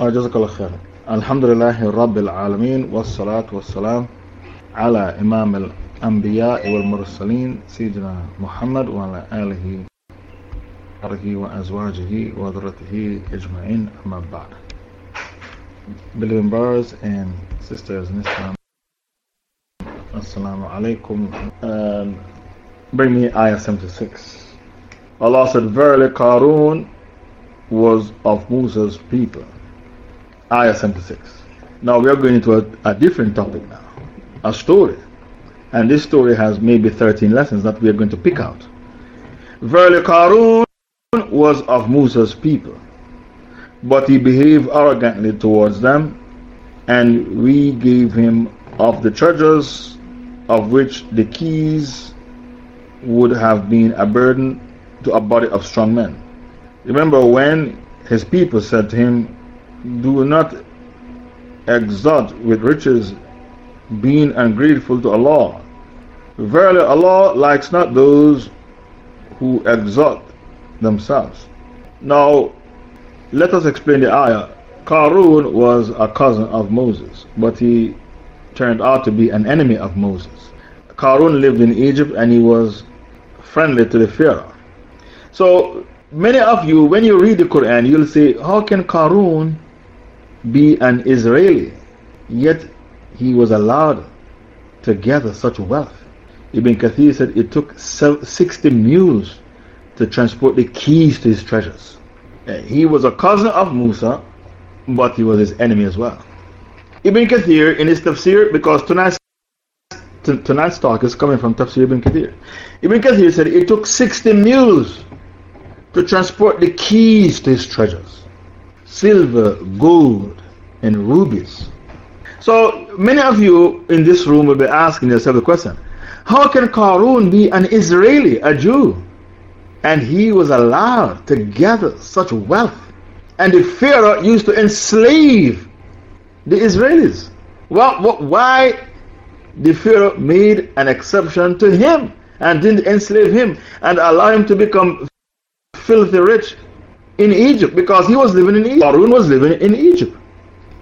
جزاك الله خير. الحمد لله رب العالمين والصلاة والسلام على إمام الأنبياء والمرسلين سيدنا محمد وعلى آله وأزواجه وذرته أجمعين أما بعد. Believing brothers and sisters in Islam Assalamu alaikum. Um, Bring me ayah 76 Allah said Verily Qarun was of Musa's people. Ayah 76. Now we are going into a, a different topic now. A story. And this story has maybe 13 lessons that we are going to pick out. Verily, Qarun was of Musa's people, but he behaved arrogantly towards them, and we gave him of the treasures of which the keys would have been a burden to a body of strong men. Remember when his people said to him, do not exalt with riches, being ungrateful to Allah. Verily, Allah likes not those who exalt themselves. Now, let us explain the ayah. Karun was a cousin of Moses, but he turned out to be an enemy of Moses. Karun lived in Egypt and he was friendly to the Pharaoh. So, many of you, when you read the Quran, you'll say, How can Qarun be an Israeli, yet he was allowed to gather such wealth. Ibn Kathir said it took 60 mules to transport the keys to his treasures. Uh, he was a cousin of Musa, but he was his enemy as well. Ibn Kathir, in his tafsir, because tonight's, tonight's talk is coming from tafsir Ibn Kathir. Ibn Kathir said it took 60 mules to transport the keys to his treasures silver, gold, and rubies. So many of you in this room will be asking yourself the question How can Qarun be an Israeli, a Jew? And he was allowed to gather such wealth. And the Pharaoh used to enslave the Israelis. Well, why the Pharaoh made an exception to him and didn't enslave him and allow him to become filthy rich in Egypt because he was living in Egypt. Harun was living in Egypt.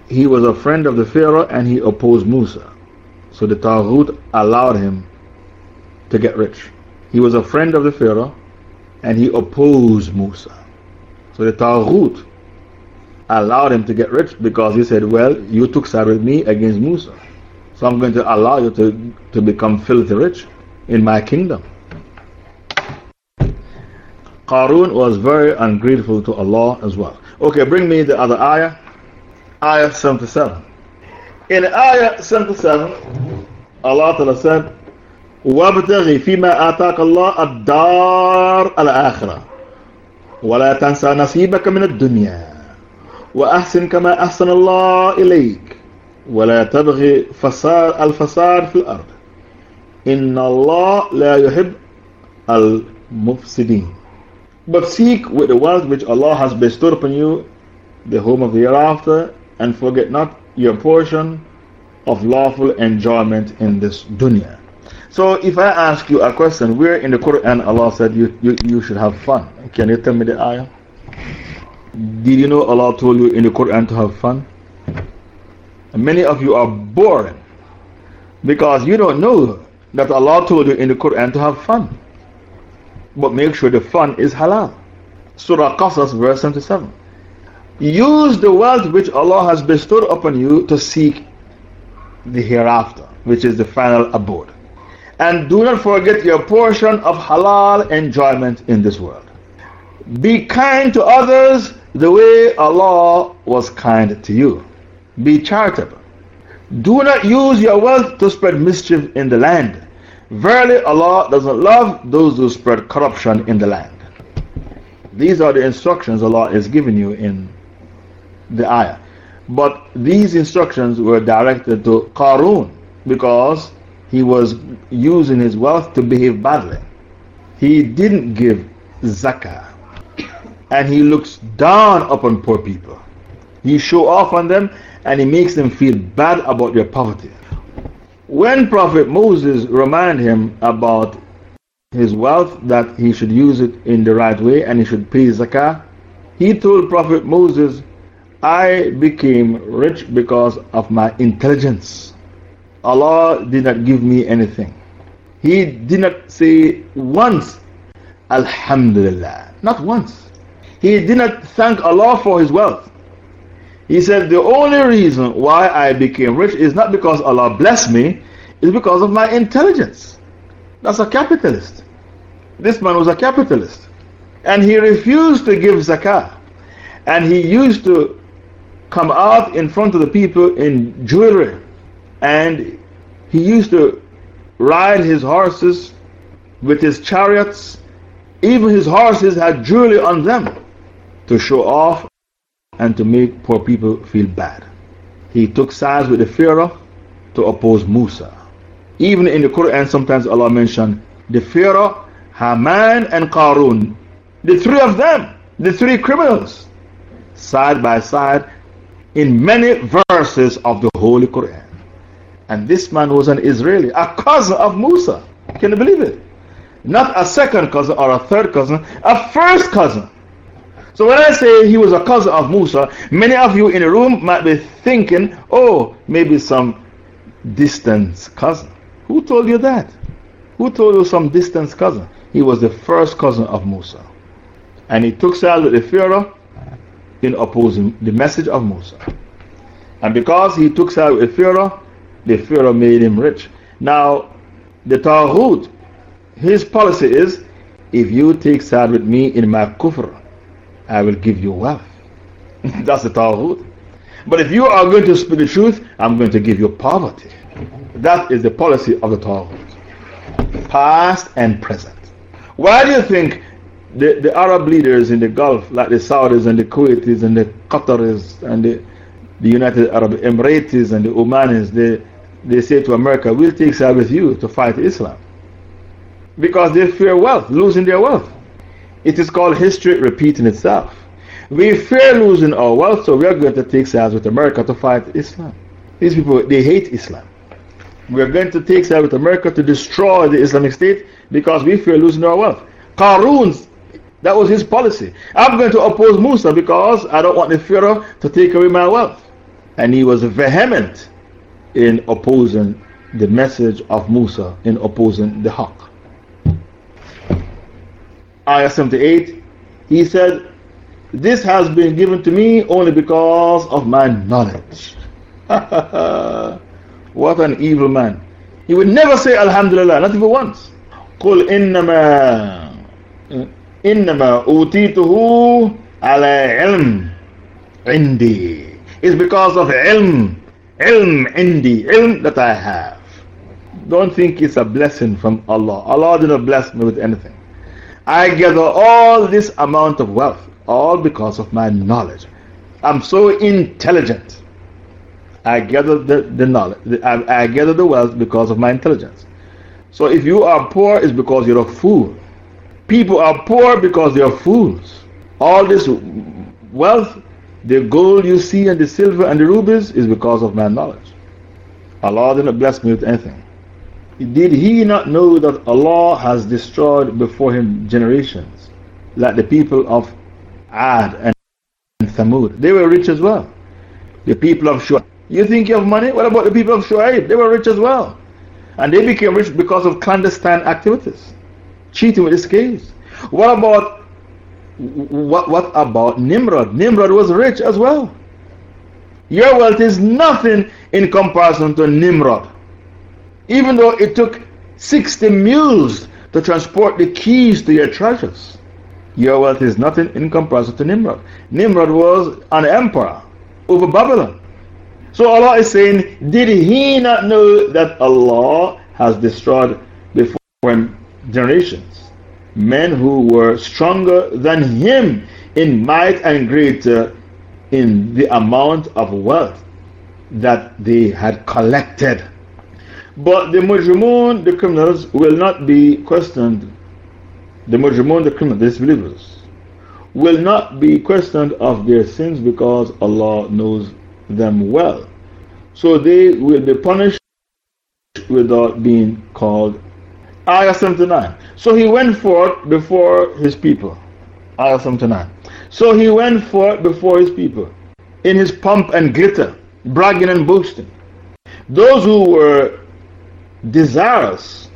He was a friend of the Pharaoh and he opposed Musa. So the Taghut allowed him to get rich. He was a friend of the Pharaoh and he opposed Musa. So the Taghut allowed him to get rich because he said, Well, you took side with me against Musa. So I'm going to allow you to, to become filthy rich in my kingdom. Qarun was very ungrateful to Allah as well. Okay, bring me the other ayah. Ayah 77. In ayah 77, Allah Ta'ala said, وابتغي فيما آتاك الله الدار الآخرة. ولا تنسى نصيبك من الدنيا وأحسن كما أحسن الله إليك. ولا فساد الفساد في الأرض. إن الله لا يحب المفسدين. But seek with the wealth which Allah has bestowed upon you the home of the hereafter, and forget not your portion of lawful enjoyment in this dunya. So, if I ask you a question, where in the Quran Allah said you, you, you should have fun? Can you tell me the ayah? Did you know Allah told you in the Quran to have fun? Many of you are boring because you don't know that Allah told you in the Quran to have fun but make sure the fun is halal. Surah Qasas, verse 77. Use the wealth which Allah has bestowed upon you to seek the hereafter, which is the final abode. And do not forget your portion of halal enjoyment in this world. Be kind to others the way Allah was kind to you. Be charitable. Do not use your wealth to spread mischief in the land Verily, Allah doesn't love those who spread corruption in the land. These are the instructions Allah is giving you in the ayah. But these instructions were directed to Qarun because he was using his wealth to behave badly. He didn't give zakah. And he looks down upon poor people. He show off on them and he makes them feel bad about their poverty. When Prophet Moses reminded him about his wealth, that he should use it in the right way and he should pay zakah, he told Prophet Moses, I became rich because of my intelligence. Allah did not give me anything. He did not say once, Alhamdulillah. Not once. He did not thank Allah for his wealth. He said, The only reason why I became rich is not because Allah blessed me, it's because of my intelligence. That's a capitalist. This man was a capitalist. And he refused to give zakah. And he used to come out in front of the people in jewelry. And he used to ride his horses with his chariots. Even his horses had jewelry on them to show off and to make poor people feel bad. He took sides with the Pharaoh to oppose Musa. Even in the Quran, sometimes Allah mentioned the Pharaoh, Haman, and Qarun. The three of them, the three criminals, side by side in many verses of the Holy Quran. And this man was an Israeli, a cousin of Musa. Can you believe it? Not a second cousin or a third cousin, a first cousin. So when I say he was a cousin of Musa, many of you in the room might be thinking, oh, maybe some distant cousin. Who told you that? Who told you some distant cousin? He was the first cousin of Musa. And he took with the Pharaoh in opposing the message of Musa. And because he took with the Pharaoh, the Pharaoh made him rich. Now, the Taghut, his policy is if you take side with me in my kufr, I will give you wealth. That's the Taghut. But if you are going to speak the truth, I'm going to give you poverty. That is the policy of the Taghut, past and present. Why do you think the, the Arab leaders in the Gulf, like the Saudis and the Kuwaitis and the Qataris and the, the United Arab Emirates and the Omanis, they, they say to America, We'll take side with you to fight Islam? Because they fear wealth, losing their wealth. It is called history repeating itself. We fear losing our wealth, so we are going to take sides with America to fight Islam. These people, they hate Islam. We are going to take sides with America to destroy the Islamic State because we fear losing our wealth. Qarun, that was his policy. I'm going to oppose Musa because I don't want the Pharaoh to take away my wealth. And he was vehement in opposing the message of Musa, in opposing the Haqq. Ayah 78, he said, This has been given to me only because of my knowledge. What an evil man. He would never say Alhamdulillah, not even once. قل إنما إنما أوتيته على علم عندي. It's because of ilm. Ilm عندي. Ilm that I have. Don't think it's a blessing from Allah. Allah did not bless me with anything. I gather all this amount of wealth, all because of my knowledge. I'm so intelligent. I gather the, the knowledge, I, I gather the wealth because of my intelligence. So if you are poor, it's because you're a fool. People are poor because they are fools. All this wealth, the gold you see and the silver and the rubies is because of my knowledge. Allah did not bless me with anything. Did he not know that Allah has destroyed before him generations, like the people of Ad and Thamud? They were rich as well. The people of Shu'aib. You think you have money? What about the people of Shu'aib? They were rich as well. And they became rich because of clandestine activities, cheating with the scales. What about, what, what about Nimrod? Nimrod was rich as well. Your wealth is nothing in comparison to Nimrod. Even though it took 60 mules to transport the keys to your treasures, your wealth is nothing in comparison to Nimrod. Nimrod was an emperor over Babylon. So Allah is saying, Did he not know that Allah has destroyed before him generations? Men who were stronger than him in might and greater in the amount of wealth that they had collected. But the mujrimun, the criminals, will not be questioned. The mujrimun, the criminals, disbelievers, will not be questioned of their sins because Allah knows them well. So they will be punished without being called. Ayah 79. So he went forth before his people. Ayah 79. So he went forth before his people in his pomp and glitter, bragging and boasting. Those who were desirous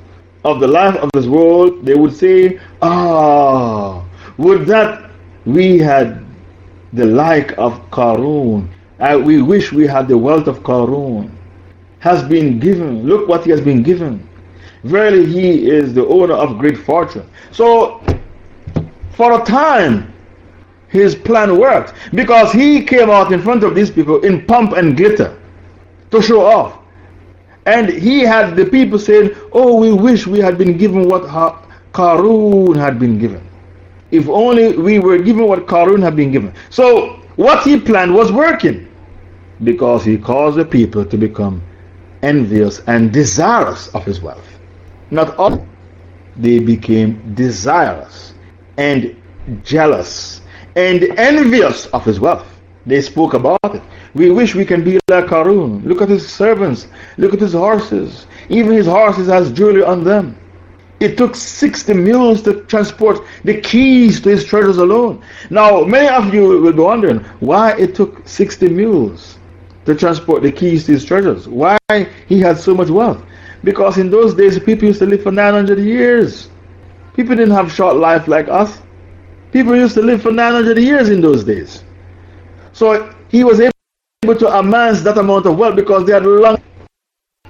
of the life of this world, they would say, Ah, would that we had the like of Qarun. Uh, we wish we had the wealth of Qarun. Has been given. Look what he has been given. Verily, he is the owner of great fortune. So, for a time, his plan worked because he came out in front of these people in pomp and glitter to show off. And he had the people saying, Oh, we wish we had been given what Karun had been given. If only we were given what Karun had been given. So, what he planned was working because he caused the people to become envious and desirous of his wealth. Not all, they became desirous and jealous and envious of his wealth. They spoke about it. We wish we can be like Qarun. Look at his servants. Look at his horses. Even his horses has jewelry on them. It took 60 mules to transport the keys to his treasures alone. Now, many of you will be wondering why it took 60 mules to transport the keys to his treasures. Why he had so much wealth. Because in those days, people used to live for 900 years. People didn't have short life like us. People used to live for 900 years in those days. So he was able to amass that amount of wealth because they had long.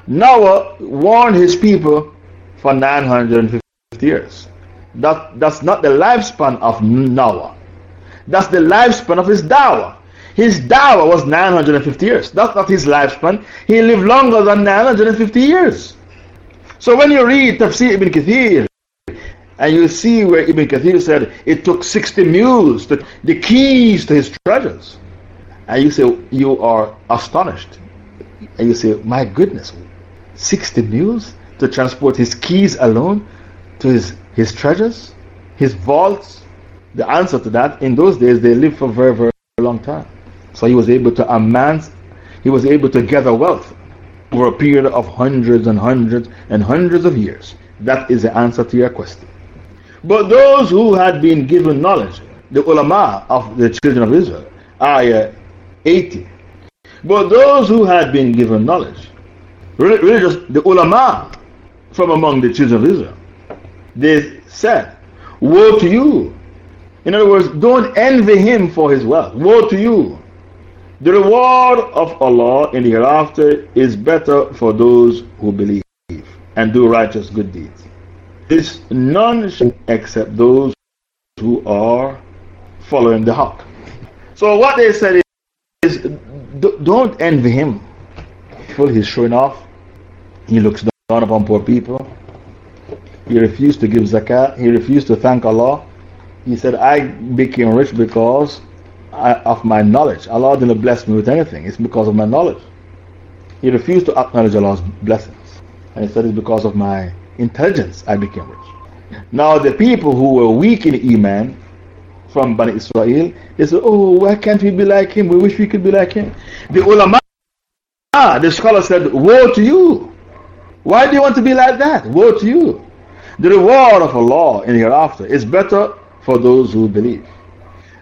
Noah warned his people for 950 years. That, that's not the lifespan of Noah. That's the lifespan of his dawah. His dawah was 950 years. That's not his lifespan. He lived longer than 950 years. So when you read Tafsir ibn Kathir, and you see where Ibn Kathir said it took 60 mules, to, the keys to his treasures. And you say, you are astonished. And you say, my goodness, 60 mules to transport his keys alone to his, his treasures, his vaults? The answer to that, in those days, they lived for a very, very long time. So he was able to amass, he was able to gather wealth over a period of hundreds and hundreds and hundreds of years. That is the answer to your question. But those who had been given knowledge, the ulama of the children of Israel, ayah 80. But those who had been given knowledge, religious, the ulama from among the children of Israel, they said, Woe to you! In other words, don't envy him for his wealth. Woe to you! The reward of Allah in the hereafter is better for those who believe and do righteous good deeds. This none except those who are following the haqq. So, what they said is don't envy him. He's showing off. He looks down upon poor people. He refused to give zakat. He refused to thank Allah. He said, I became rich because of my knowledge. Allah didn't bless me with anything, it's because of my knowledge. He refused to acknowledge Allah's blessings. And he said, It's because of my intelligence I became rich. Now, the people who were weak in Iman from Bani Israel, they said, Oh, why can't we be like him? We wish we could be like him. The ulama, the scholar said, Woe to you! Why do you want to be like that? Woe to you! The reward of Allah in hereafter is better for those who believe.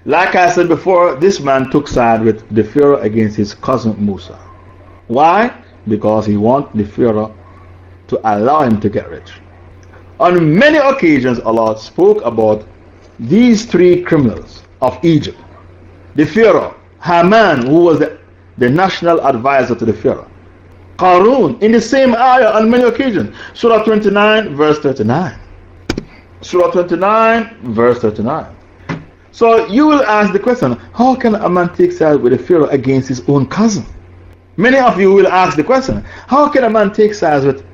Like I said before, this man took side with the Pharaoh against his cousin Musa. Why? Because he wanted the Pharaoh to allow him to get rich. On many occasions, Allah spoke about these three criminals of Egypt the Pharaoh, Haman, who was the, the national advisor to the Pharaoh, Qarun, in the same ayah on many occasions. Surah 29, verse 39. Surah 29, verse 39. So you will ask the question how can a man take sides with a Pharaoh against his own cousin? Many of you will ask the question how can a man take sides with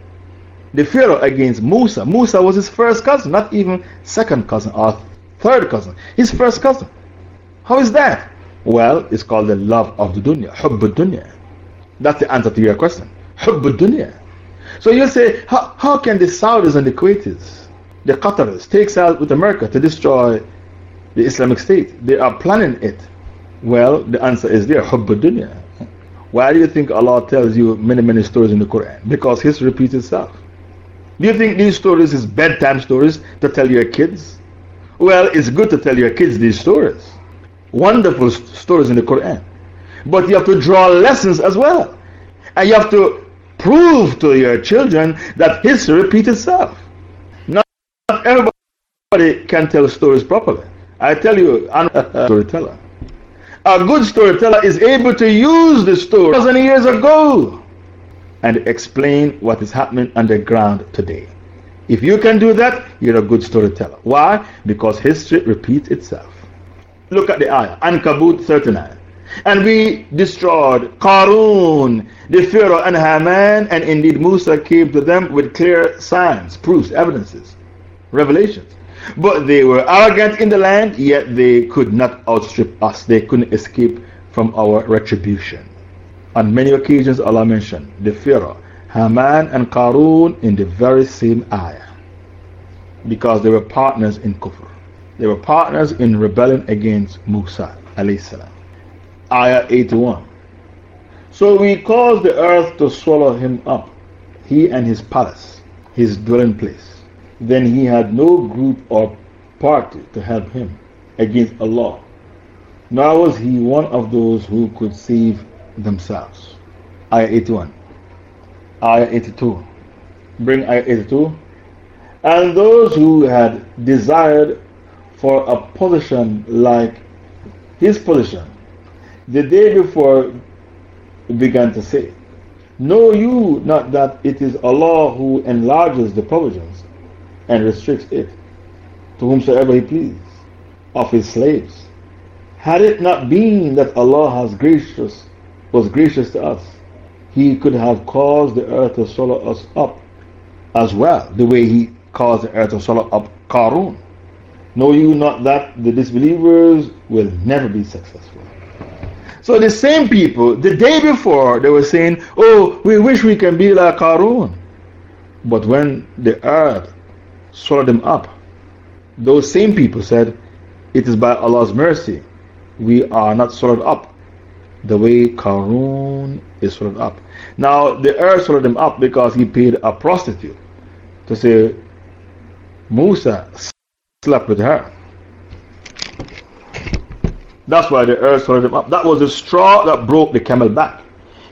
the Pharaoh against Musa? Musa was his first cousin, not even second cousin or third cousin, his first cousin. How is that? Well, it's called the love of the dunya, hubb dunya. That's the answer to your question. Hubb dunya. So you say, how, how can the Saudis and the Kuwaitis, the Qataris, take sides with America to destroy the Islamic State. They are planning it. Well, the answer is there, Hubb dunya. Why do you think Allah tells you many, many stories in the Quran? Because history repeats itself. Do you think these stories is bedtime stories to tell your kids? Well, it's good to tell your kids these stories. Wonderful stories in the Quran. But you have to draw lessons as well. And you have to prove to your children that history repeats itself. Not everybody can tell stories properly. I tell you, I'm a storyteller. A good storyteller is able to use the story thousand years ago and explain what is happening underground today. If you can do that, you're a good storyteller. Why? Because history repeats itself. Look at the ayah, Ankabut 39. And we destroyed Karun, the Pharaoh, and Haman, and indeed Musa came to them with clear signs, proofs, evidences, revelations. But they were arrogant in the land, yet they could not outstrip us. They couldn't escape from our retribution. On many occasions, Allah mentioned the Pharaoh, Haman, and Karun in the very same ayah because they were partners in kufr. They were partners in rebelling against Musa. Ayah 81. So we caused the earth to swallow him up, he and his palace, his dwelling place. Then he had no group or party to help him against Allah, nor was he one of those who could save themselves. Ayah 81. Ayah 82. Bring Ayah 82. And those who had desired for a position like his position, the day before began to say, Know you not that it is Allah who enlarges the provisions and restricts it to whomsoever He pleases of His slaves. Had it not been that Allah has gracious, was gracious to us, He could have caused the earth to swallow us up as well, the way He caused the earth to swallow up Qarun. Know you not that the disbelievers will never be successful? So the same people, the day before, they were saying, Oh, we wish we can be like Qarun. But when the earth swallowed them up, those same people said, It is by Allah's mercy we are not swallowed up the way Karun is swallowed up. Now, the earth swallowed them up because he paid a prostitute to say, Musa slept with her. That's why the earth swallowed him up. That was the straw that broke the camel back.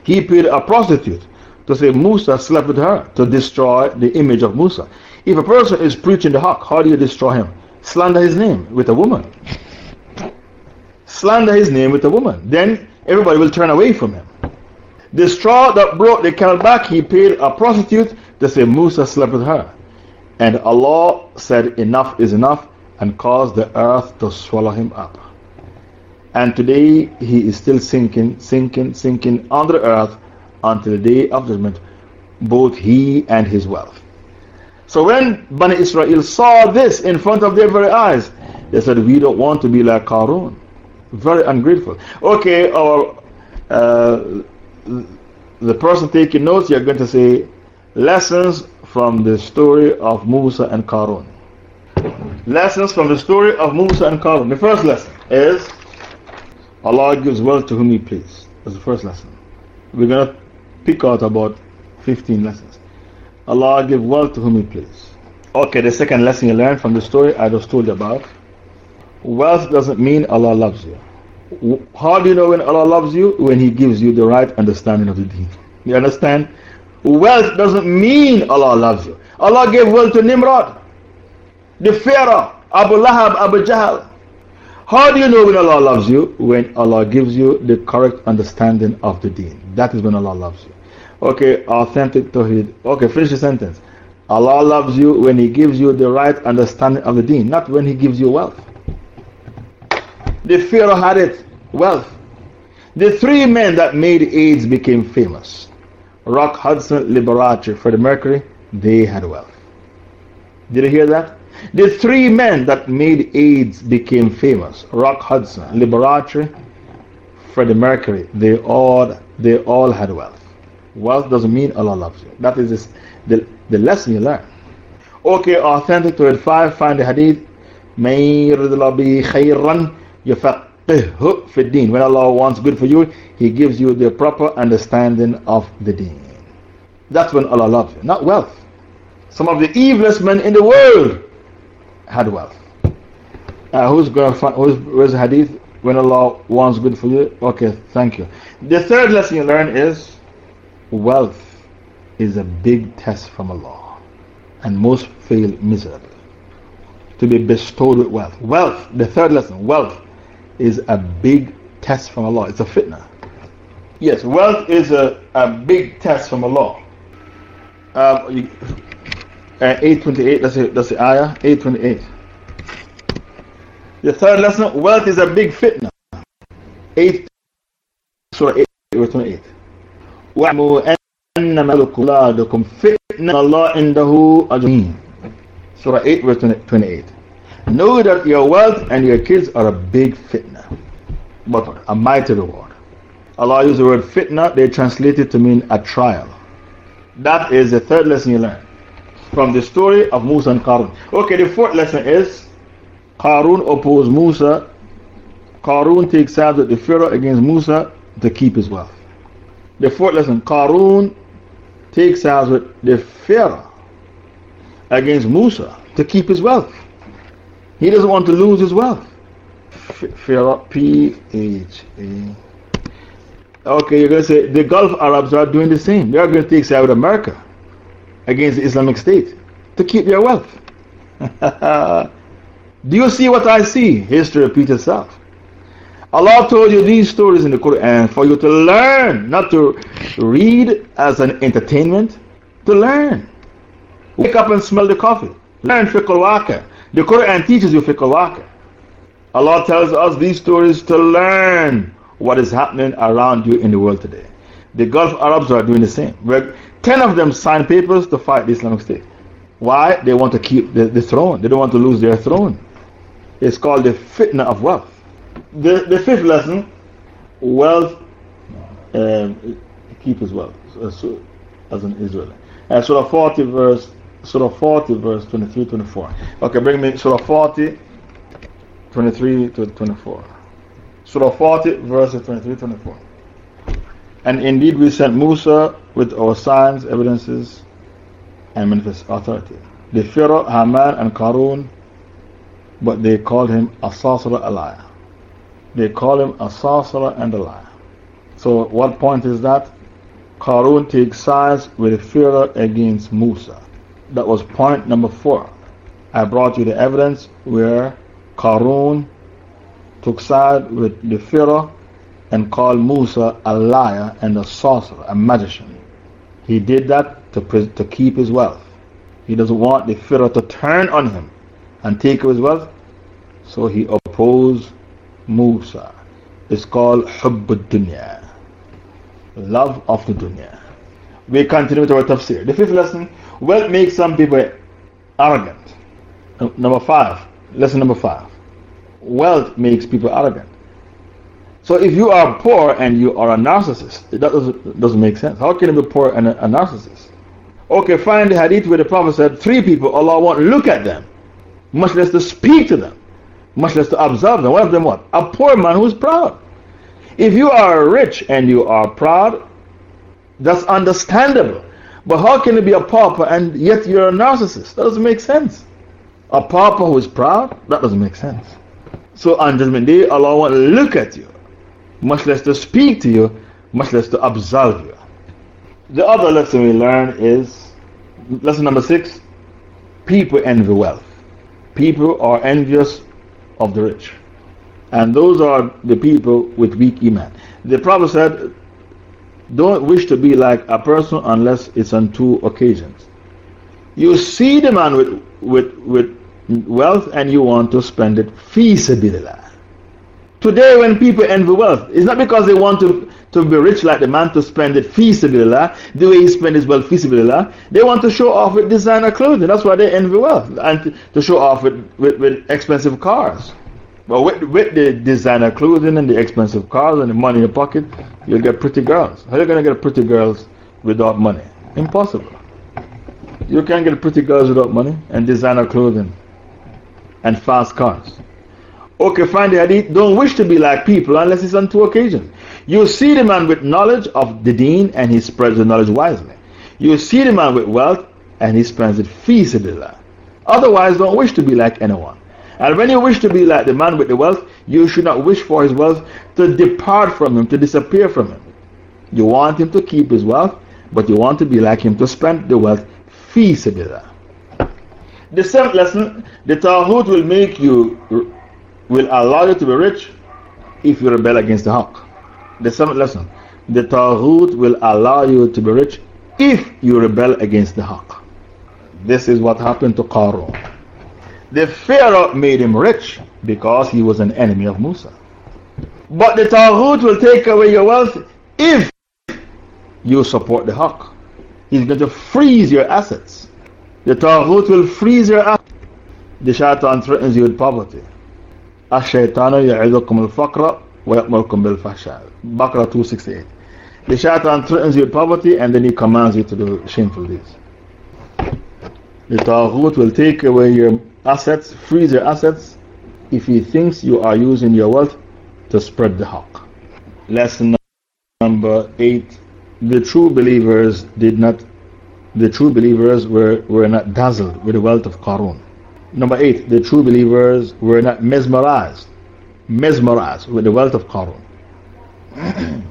He paid a prostitute to say Musa slept with her to destroy the image of Musa. If a person is preaching the haqq, how do you destroy him? Slander his name with a woman. Slander his name with a woman. Then everybody will turn away from him. The straw that broke the camel back, he paid a prostitute to say Musa slept with her. And Allah said, Enough is enough, and caused the earth to swallow him up. And today he is still sinking, sinking, sinking under the earth until the day of judgment, both he and his wealth. So when Bani Israel saw this in front of their very eyes, they said, We don't want to be like Qarun. Very ungrateful. Okay, our, uh, the person taking notes, you're going to say, Lessons from the story of Musa and Karun. Lessons from the story of Musa and Karun. The first lesson is Allah gives wealth to whom He pleases. That's the first lesson. We're going to pick out about 15 lessons. Allah gives wealth to whom He please. Okay, the second lesson you learn from the story I just told you about. Wealth doesn't mean Allah loves you. How do you know when Allah loves you? When He gives you the right understanding of the deen. You understand? Wealth doesn't mean Allah loves you. Allah gave wealth to Nimrod, the Pharaoh, Abu Lahab, Abu Jahl. How do you know when Allah loves you? When Allah gives you the correct understanding of the deen. That is when Allah loves you. Okay, authentic Tawheed. Okay, finish the sentence. Allah loves you when He gives you the right understanding of the deen, not when He gives you wealth. The Pharaoh had it, wealth. The three men that made AIDS became famous. Rock Hudson, Liberace, Freddie Mercury, they had wealth. Did you hear that? The three men that made AIDS became famous Rock Hudson, Liberace, Freddie Mercury, they all, they all had wealth. Wealth doesn't mean Allah loves you. That is this, the, the lesson you learn. Okay, authentic to it 5, find the hadith. May be khayran when Allah wants good for you, He gives you the proper understanding of the deen. That's when Allah loves you, not wealth. Some of the evilest men in the world had wealth. Uh, who's going to find, who's, where's the hadith? when Allah wants good for you. Okay, thank you. The third lesson you learn is wealth is a big test from Allah, and most fail miserably. To be bestowed with wealth. Wealth, the third lesson, wealth is a big test from Allah. It's a fitna. Yes, wealth is a, a big test from Allah. Um, uh, 828, that's the, that's the ayah, 828. The third lesson, wealth is a big fitna. 8, Surah 8, 28. وَاعْمُوا أَنَّمَا لَكُمْ فِتْنَ اللَّهِ عِنْدَهُ أَجْمِينَ Surah 8, verse 28. Know that your wealth and your kids are a big fitna, but a mighty reward. Allah used the word fitna, they translate it to mean a trial. That is the third lesson you learn from the story of Musa and Qarun. Okay, the fourth lesson is Qarun opposed Musa. Qarun takes sides with the Pharaoh against Musa to keep his wealth. The fourth lesson Qarun takes sides with the Pharaoh against Musa to keep his wealth. He doesn't want to lose his wealth. Pharaoh, P H A. Okay, you're going to say the Gulf Arabs are doing the same. They are going to take side with America against the Islamic State to keep their wealth. Do you see what I see? History repeats itself. Allah told you these stories in the Quran for you to learn, not to read as an entertainment, to learn. Wake up and smell the coffee. Learn fiqh al The Quran teaches you fiqh al Allah tells us these stories to learn what is happening around you in the world today. The Gulf Arabs are doing the same. Ten of them signed papers to fight the Islamic State. Why? They want to keep the, the throne. They don't want to lose their throne. It's called the fitna of wealth. The, the fifth lesson wealth, um, keep his wealth, so, as an Israelite. Uh, Surah 40, verse, Surah 40, verse 23 24. Okay, bring me Surah 40, 23 to 24. Surah 40, verses 23 24. And indeed, we sent Musa with our signs, evidences, and manifest authority. The Pharaoh, Haman, and Qarun but they called him a sorcerer, a liar. They call him a sorcerer and a liar. So, what point is that? Karun takes sides with the Pharaoh against Musa. That was point number four. I brought you the evidence where Karun took side with the Pharaoh and called Musa a liar and a sorcerer, a magician. He did that to, to keep his wealth. He doesn't want the Pharaoh to turn on him and take his wealth. So he opposed Musa. is called Hubb dunya love of the dunya. We continue with our tafsir. The fifth lesson wealth makes some people arrogant. Number five, lesson number five. Wealth makes people arrogant. So if you are poor and you are a narcissist, that doesn't, doesn't make sense. How can you be poor and a, a narcissist? Okay, find the hadith where the Prophet said, Three people, Allah won't look at them, much less to speak to them much less to observe them. One of them what? A poor man who is proud. If you are rich and you are proud, that's understandable. But how can you be a pauper and yet you're a narcissist? That doesn't make sense. A pauper who is proud? That doesn't make sense. So on Judgment Day, Allah won't look at you, much less to speak to you, much less to absolve you. The other lesson we learn is lesson number six people envy wealth. People are envious of the rich. And those are the people with weak iman. The Prophet said, Don't wish to be like a person unless it's on two occasions. You see the man with, with, with wealth and you want to spend it. Fi sabilillah. Today, when people envy wealth, it's not because they want to, to be rich like the man to spend it fi sabilillah, the way he spends his wealth fi sabilillah. They want to show off with designer clothing. That's why they envy wealth. And to, to show off with, with, with expensive cars. But with, with the designer clothing and the expensive cars and the money in your pocket, you'll get pretty girls. How are you going to get pretty girls without money? Impossible. You can't get pretty girls without money and designer clothing and fast cars. Okay, find the hadith. Don't wish to be like people unless it's on two occasions. You see the man with knowledge of the deen and he spreads the knowledge wisely. You see the man with wealth and he spends it fi sabilillah. Otherwise, don't wish to be like anyone. And when you wish to be like the man with the wealth, you should not wish for his wealth to depart from him, to disappear from him. You want him to keep his wealth, but you want to be like him to spend the wealth sabilillah. The seventh lesson the Taghut will make you, will allow you to be rich if you rebel against the Haqq. The seventh lesson the Taghut will allow you to be rich if you rebel against the Haqq. This is what happened to Qarun. The Pharaoh made him rich because he was an enemy of Musa. But the Taghut will take away your wealth if you support the Haqq. He's going to freeze your assets. The Taghut will freeze your assets. The Shaitan threatens you with poverty. وَيَأْمُرُكُمْ بِالْفَحْشَاءِ Baqarah 268 The shaitan threatens you with poverty and then he commands you to do shameful deeds. The Taghut will take away your assets, freeze your assets, if he thinks you are using your wealth to spread the haqq. Lesson number 8 The true believers did not, the true believers were, were not dazzled with the wealth of Qarun. Number 8 The true believers were not mesmerized mesmerized with the wealth of Qarun.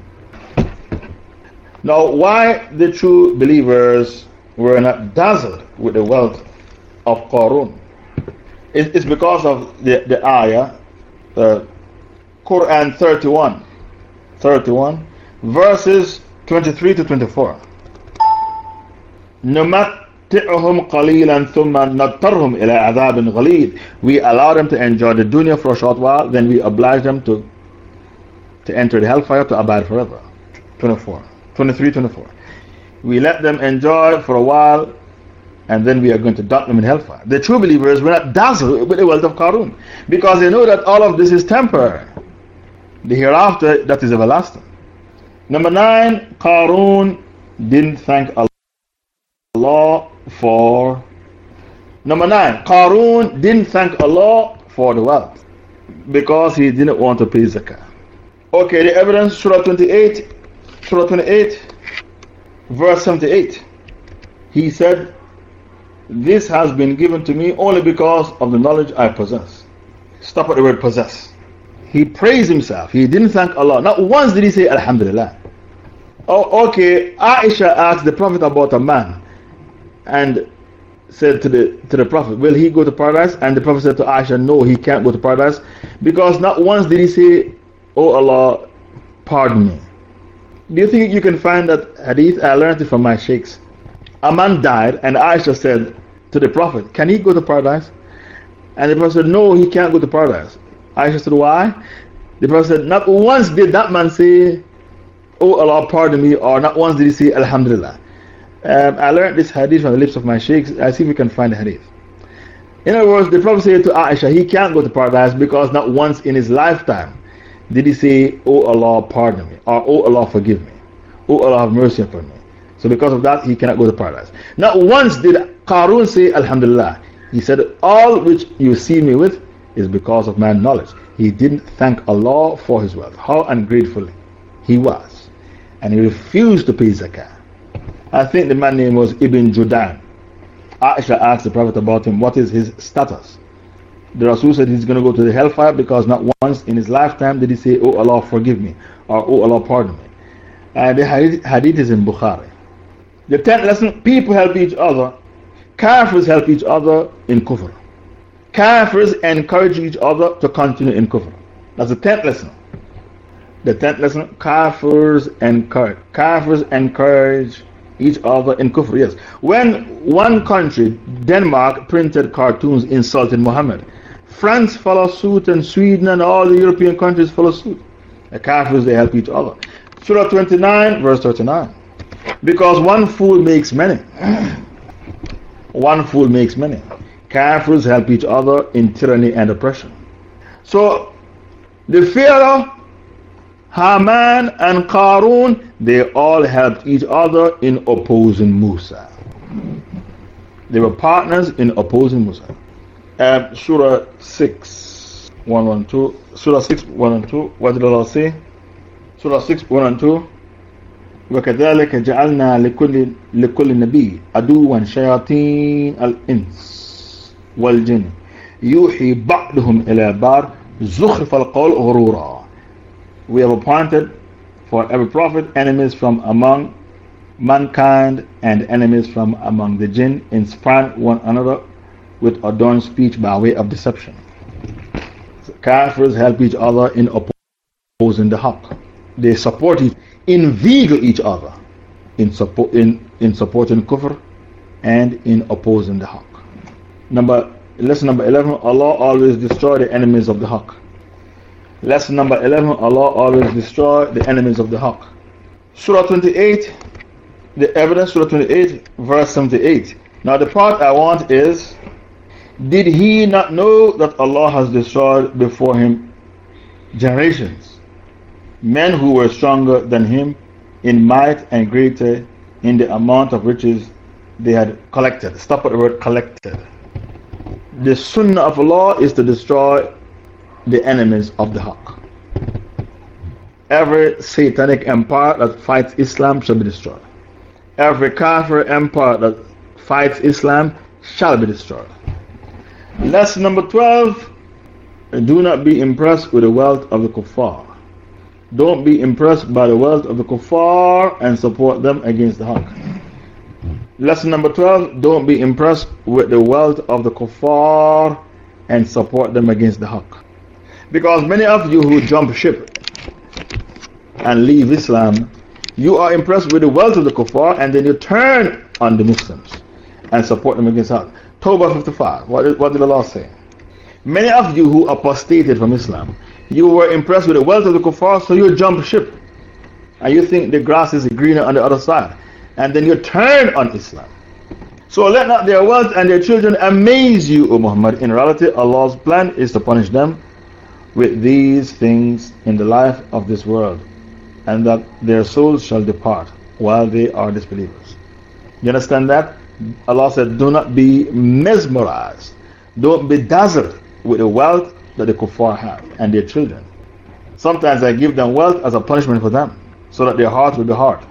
now, why the true believers were not dazzled with the wealth of Qarun? It's because of the, the ayah, uh, Quran 31, 31, verses 23 to 24. نمتعهم قليلا ثم نضطرهم إلى عذاب غليظ We allow them to enjoy the dunya for a short while, then we oblige them to, to enter the hellfire to abide forever. 24, 23, 24. We let them enjoy for a while, and then we are going to dump them in hellfire. The true believers were not dazzled with the wealth of Qarun because they know that all of this is temporary. The hereafter, that is everlasting. Number nine, Qarun didn't thank Allah. for. Number nine, Qarun didn't thank Allah for the wealth because he didn't want to pay zakah. Okay, the evidence, Surah 28, Surah 28, verse 78. He said, This has been given to me only because of the knowledge I possess. Stop at the word possess. He praised himself. He didn't thank Allah. Not once did he say, Alhamdulillah. Oh, okay. Aisha asked the Prophet about a man and said to the, to the Prophet, Will he go to paradise? And the Prophet said to Aisha, No, he can't go to paradise because not once did he say, Oh Allah, pardon me. Do you think you can find that hadith? I learned it from my sheikhs. A man died, and Aisha said to the Prophet, Can he go to paradise? And the Prophet said, No, he can't go to paradise. Aisha said, Why? The Prophet said, Not once did that man say, Oh Allah, pardon me, or not once did he say, Alhamdulillah. Um, I learned this hadith from the lips of my sheikhs. I see if we can find the hadith. In other words, the Prophet said to Aisha, he can't go to paradise because not once in his lifetime did he say, Oh Allah, pardon me, or Oh Allah, forgive me, Oh Allah, have mercy upon me. So, because of that, he cannot go to paradise. Not once did Qarun say, Alhamdulillah. He said, All which you see me with is because of my knowledge. He didn't thank Allah for his wealth. How ungrateful he was. And he refused to pay zakah. I think the man's name was Ibn Judan. Aisha asked the Prophet about him, what is his status? The Rasul said he's going to go to the hellfire because not once in his lifetime did he say, Oh Allah, forgive me, or Oh Allah, pardon me. And the hadith, hadith is in Bukhari. The tenth lesson people help each other, Kafirs help each other in kufr. Kafirs encourage each other to continue in kufr. That's the tenth lesson. The tenth lesson Kafirs encourage, Kafirs encourage each other in kufr. Yes. When one country, Denmark, printed cartoons insulting Muhammad, France followed suit, and Sweden and all the European countries follow suit. The Kafirs, they help each other. Surah 29, verse 39. Because one fool makes many. one fool makes many. Kafirs help each other in tyranny and oppression. So, the Pharaoh, Haman, and Qarun, they all helped each other in opposing Musa. They were partners in opposing Musa. Um, Surah 6, 1 and 2. Surah 6, 1 and 2. What did Allah say? Surah 6, 1 and 2. وكذلك جعلنا لكل لكل عدوا شياطين الإنس والجن يوحي بعضهم إلى بعض زخرف القول غرورا We have appointed for every prophet enemies from among mankind and enemies from among the jinn, inspiring one another with adorned speech by way of deception. Kafirs help each other in opposing the haqq. They support each inveigle each other in, support, in, in supporting kufr and in opposing the haqq. Number, lesson number 11 Allah always destroy the enemies of the haqq. Lesson number 11 Allah always destroy the enemies of the haqq. Surah 28, the evidence, Surah 28, verse 78. Now, the part I want is Did he not know that Allah has destroyed before him generations? Men who were stronger than him in might and greater in the amount of riches they had collected. Stop at the word collected. The sunnah of Allah is to destroy the enemies of the haqq. Every satanic empire that fights Islam shall be destroyed. Every kafir empire that fights Islam shall be destroyed. Lesson number 12 Do not be impressed with the wealth of the kuffar. Don't be impressed by the wealth of the kuffar and support them against the haqq. Lesson number 12 Don't be impressed with the wealth of the kuffar and support them against the haqq. Because many of you who jump ship and leave Islam, you are impressed with the wealth of the kuffar and then you turn on the Muslims and support them against haqq. Tawbah 55. What did, what did Allah say? Many of you who apostated from Islam, you were impressed with the wealth of the kuffar, so you jump ship. And you think the grass is greener on the other side. And then you turn on Islam. So let not their wealth and their children amaze you, O Muhammad. In reality, Allah's plan is to punish them with these things in the life of this world, and that their souls shall depart while they are disbelievers. You understand that? Allah said, Do not be mesmerized, don't be dazzled with the wealth that the kuffar have and their children. Sometimes I give them wealth as a punishment for them, so that their heart will be hard.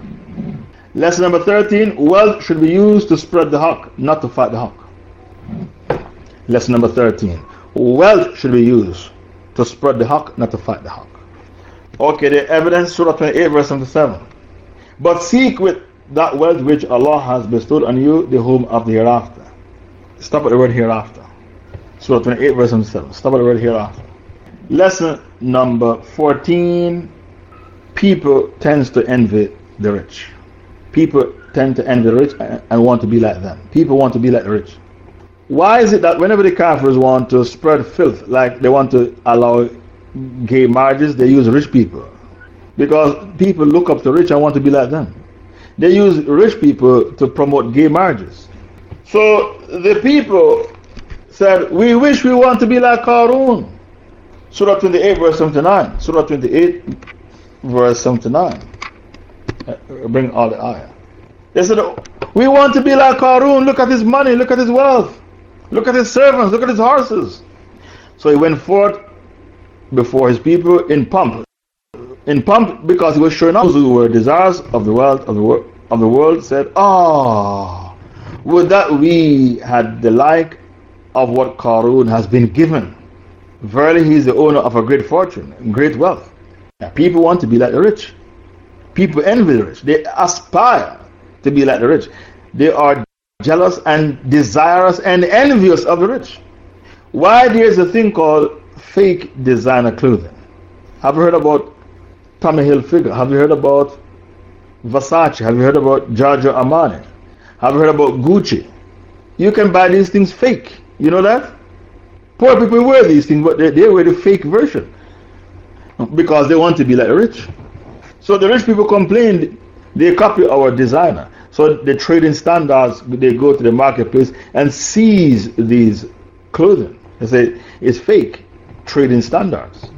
Lesson number 13 Wealth should be used to spread the haqq, not to fight the haqq. Lesson number 13 Wealth should be used to spread the haqq, not to fight the haqq. Okay, the evidence, Surah 28, verse 77. But seek with that wealth which Allah has bestowed on you, the home of the hereafter. Stop at the word hereafter. Surah 28, verse 77. Stop at the word hereafter. Lesson number 14 People tends to envy the rich. People tend to envy the rich and want to be like them. People want to be like the rich. Why is it that whenever the Kafirs want to spread filth, like they want to allow gay marriages, they use rich people? Because people look up to rich and want to be like them. They use rich people to promote gay marriages. So the people said, We wish we want to be like Qarun. Surah 28, verse 79. Surah 28, verse 79. Uh, bring all the ayah. They said, We want to be like Qarun. Look at his money, look at his wealth. Look at his servants, look at his horses. So he went forth before his people in pomp. In pomp because he was showing those who were desirous of the wealth of the, wor of the world said, Ah, would that we had the like of what Qarun has been given. Verily, he is the owner of a great fortune and great wealth. Now, people want to be like the rich. People envy the rich. They aspire to be like the rich. They are jealous and desirous and envious of the rich. Why there's a thing called fake designer clothing? Have you heard about Tommy Hilfiger? Have you heard about Versace? Have you heard about Giorgio Armani? Have you heard about Gucci? You can buy these things fake. You know that? Poor people wear these things, but they, they wear the fake version because they want to be like rich. So the rich people complain, they copy our designer. So the trading standards, they go to the marketplace and seize these clothing. They say it's fake trading standards.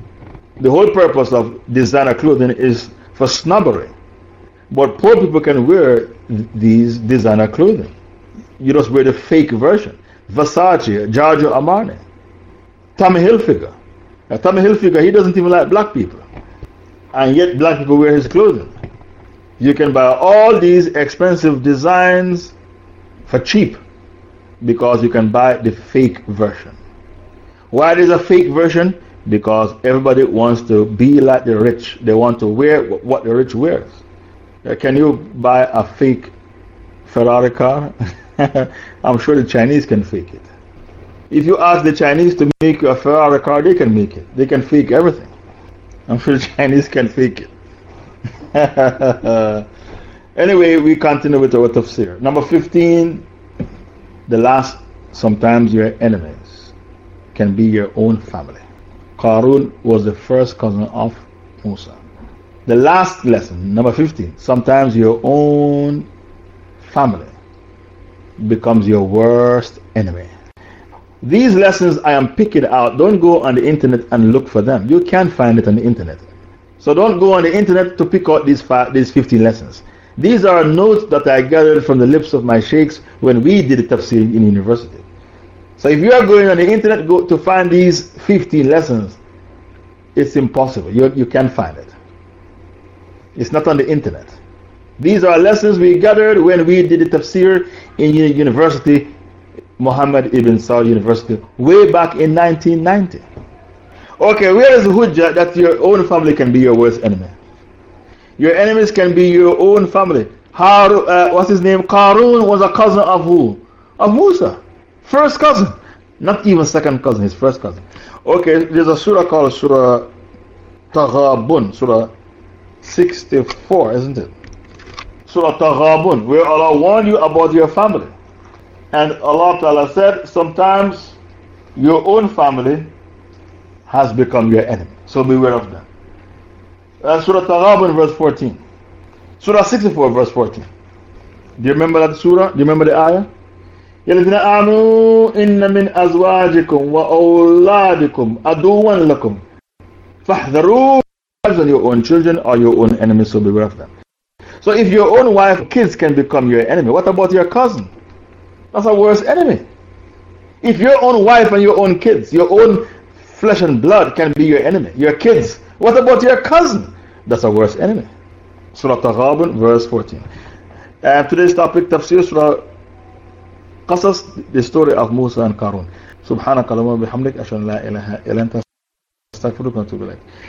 The whole purpose of designer clothing is for snobbery. But poor people can wear these designer clothing. You just wear the fake version. Versace, Giorgio Armani, Tommy Hilfiger. Now, Tommy Hilfiger, he doesn't even like black people. And yet, black people wear his clothing. You can buy all these expensive designs for cheap because you can buy the fake version. Why there's a fake version? Because everybody wants to be like the rich. They want to wear what the rich wears. Uh, can you buy a fake Ferrari car? I'm sure the Chinese can fake it. If you ask the Chinese to make a Ferrari car, they can make it. They can fake everything. I'm sure the Chinese can fake it. anyway, we continue with our tafsir. Number 15, the last, sometimes your enemies can be your own family. Qarun was the first cousin of Musa. The last lesson, number 15, sometimes your own family becomes your worst enemy. These lessons I am picking out, don't go on the internet and look for them. You can't find it on the internet. So don't go on the internet to pick out these, five, these 15 lessons. These are notes that I gathered from the lips of my sheikhs when we did the tafsir in university. So if you are going on the internet go to find these 15 lessons, it's impossible. You, you can't find it. It's not on the internet. These are lessons we gathered when we did the tafsir in university, Muhammad ibn Saud University, way back in 1990. Okay, where is the hujjah that your own family can be your worst enemy? Your enemies can be your own family. Har, uh, what's his name? Qarun was a cousin of who? Of Musa. First cousin. Not even second cousin, his first cousin. Okay, there's a surah called Surah Taghabun, Surah 64, isn't it? Surah Taghabun, where Allah warned you about your family. And Allah Ta'ala said, sometimes your own family has become your enemy. So beware of them. Uh, surah Taghabun, verse 14. Surah 64, verse 14. Do you remember that surah? Do you remember the ayah? يا الذين آمنوا إن من أزواجكم وأولادكم عدوا لكم فاحذروا on your own children or your own enemies, so beware of them. So if your own wife, kids can become your enemy, what about your cousin? That's a worse enemy. If your own wife and your own kids, your own Flesh and blood can be your enemy. Your kids. What about your cousin? That's a worse enemy. Surah Taghabun, verse 14. And today's topic, Tafsir Surah Qasas, the story of Musa and Qarun. Subhana اللهم bihamdik أشهد أن ilaha إله إلا